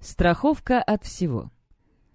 Страховка от всего.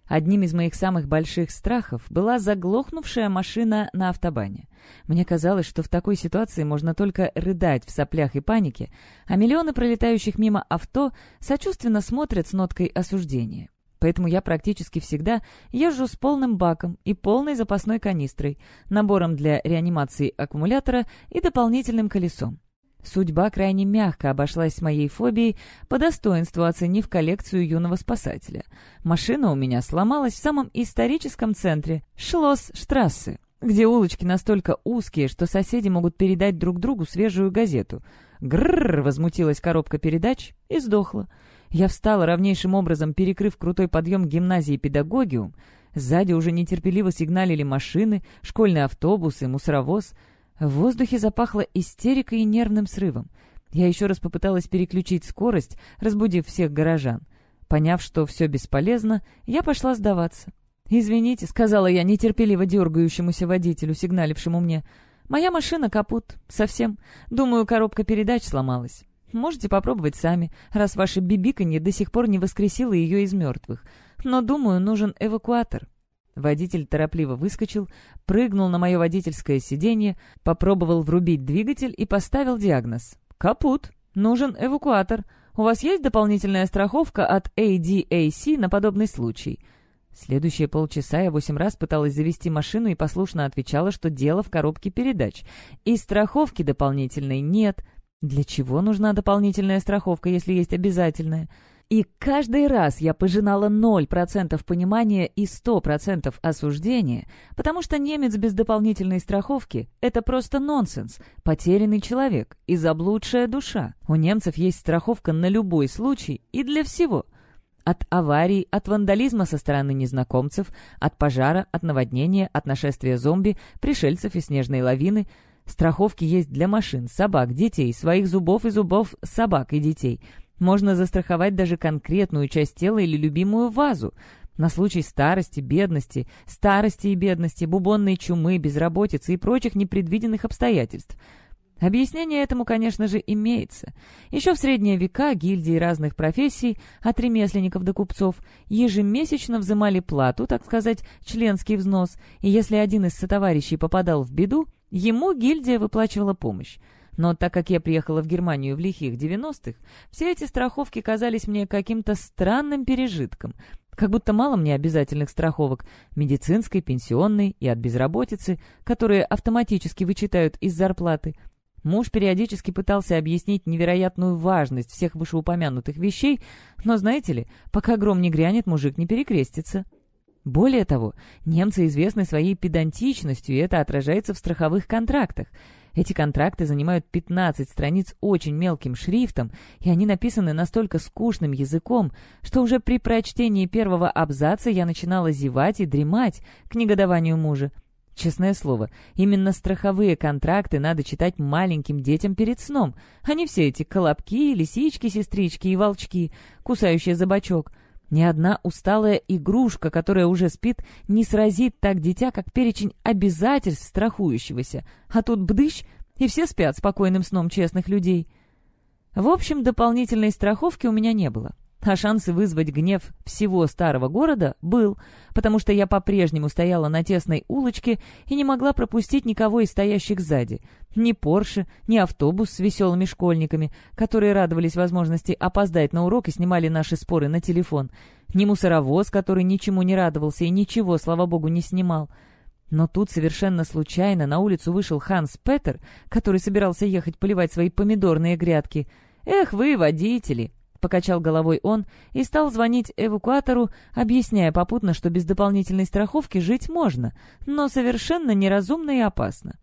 Одним из моих самых больших страхов была заглохнувшая машина на автобане. Мне казалось, что в такой ситуации можно только рыдать в соплях и панике, а миллионы пролетающих мимо авто сочувственно смотрят с ноткой осуждения. Поэтому я практически всегда езжу с полным баком и полной запасной канистрой, набором для реанимации аккумулятора и дополнительным колесом. Судьба крайне мягко обошлась с моей фобией, по достоинству оценив коллекцию юного спасателя. Машина у меня сломалась в самом историческом центре — Шлосс-штрассе, где улочки настолько узкие, что соседи могут передать друг другу свежую газету. Грррр! возмутилась коробка передач и сдохла. Я встала равнейшим образом, перекрыв крутой подъем гимназии педагогиум. Сзади уже нетерпеливо сигналили машины, школьные автобусы, мусоровоз — в воздухе запахло истерикой и нервным срывом. Я еще раз попыталась переключить скорость, разбудив всех горожан. Поняв, что все бесполезно, я пошла сдаваться. «Извините», — сказала я нетерпеливо дергающемуся водителю, сигналившему мне. «Моя машина капут. Совсем. Думаю, коробка передач сломалась. Можете попробовать сами, раз ваше бибиканье до сих пор не воскресило ее из мертвых. Но, думаю, нужен эвакуатор». Водитель торопливо выскочил, прыгнул на мое водительское сиденье, попробовал врубить двигатель и поставил диагноз. «Капут. Нужен эвакуатор. У вас есть дополнительная страховка от ADAC на подобный случай?» Следующие полчаса я восемь раз пыталась завести машину и послушно отвечала, что дело в коробке передач. И страховки дополнительной нет. Для чего нужна дополнительная страховка, если есть обязательная? И каждый раз я пожинала 0% понимания и 100% осуждения, потому что немец без дополнительной страховки — это просто нонсенс, потерянный человек и заблудшая душа. У немцев есть страховка на любой случай и для всего — от аварий, от вандализма со стороны незнакомцев, от пожара, от наводнения, от нашествия зомби, пришельцев и снежной лавины. Страховки есть для машин, собак, детей, своих зубов и зубов собак и детей — можно застраховать даже конкретную часть тела или любимую вазу. На случай старости, бедности, старости и бедности, бубонной чумы, безработицы и прочих непредвиденных обстоятельств. Объяснение этому, конечно же, имеется. Еще в средние века гильдии разных профессий, от ремесленников до купцов, ежемесячно взимали плату, так сказать, членский взнос, и если один из сотоварищей попадал в беду, ему гильдия выплачивала помощь. Но так как я приехала в Германию в лихих 90-х, все эти страховки казались мне каким-то странным пережитком. Как будто мало мне обязательных страховок – медицинской, пенсионной и от безработицы, которые автоматически вычитают из зарплаты. Муж периодически пытался объяснить невероятную важность всех вышеупомянутых вещей, но, знаете ли, пока гром не грянет, мужик не перекрестится. Более того, немцы известны своей педантичностью, и это отражается в страховых контрактах – эти контракты занимают 15 страниц очень мелким шрифтом, и они написаны настолько скучным языком, что уже при прочтении первого абзаца я начинала зевать и дремать к негодованию мужа. Честное слово, именно страховые контракты надо читать маленьким детям перед сном, а не все эти колобки, лисички, сестрички и волчки, кусающие за бочок — ни одна усталая игрушка, которая уже спит, не сразит так дитя, как перечень обязательств страхующегося. А тут бдыщ, и все спят спокойным сном честных людей. В общем, дополнительной страховки у меня не было. А шансы вызвать гнев всего старого города был, потому что я по-прежнему стояла на тесной улочке и не могла пропустить никого из стоящих сзади. Ни Порше, ни автобус с веселыми школьниками, которые радовались возможности опоздать на урок и снимали наши споры на телефон. Ни мусоровоз, который ничему не радовался и ничего, слава богу, не снимал. Но тут совершенно случайно на улицу вышел Ханс Петер, который собирался ехать поливать свои помидорные грядки. «Эх вы, водители!» Покачал головой он и стал звонить эвакуатору, объясняя попутно, что без дополнительной страховки жить можно, но совершенно неразумно и опасно.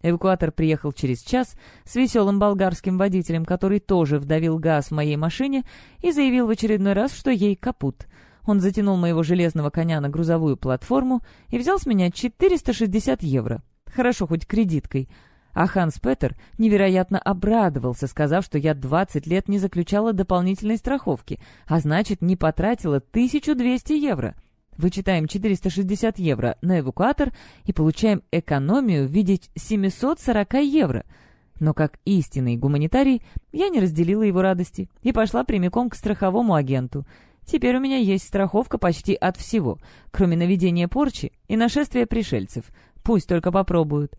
Эвакуатор приехал через час с веселым болгарским водителем, который тоже вдавил газ в моей машине и заявил в очередной раз, что ей капут. Он затянул моего железного коня на грузовую платформу и взял с меня 460 евро. Хорошо, хоть кредиткой — а Ханс Петер невероятно обрадовался, сказав, что я 20 лет не заключала дополнительной страховки, а значит, не потратила 1200 евро. Вычитаем 460 евро на эвакуатор и получаем экономию в виде 740 евро. Но как истинный гуманитарий, я не разделила его радости и пошла прямиком к страховому агенту. Теперь у меня есть страховка почти от всего, кроме наведения порчи и нашествия пришельцев. Пусть только попробуют.